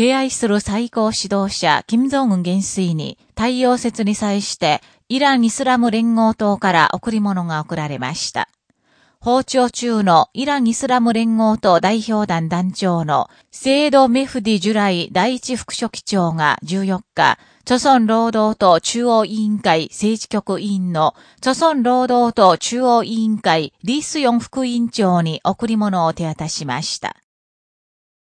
敬愛する最高指導者、金正恩元帥に太陽節に際して、イラン・イスラム連合党から贈り物が贈られました。訪朝中のイラン・イスラム連合党代表団団長のセイド・メフディ・ジュライ第一副書記長が14日、著村労働党中央委員会政治局委員の著村労働党中央委員会リースヨン副委員長に贈り物を手渡しました。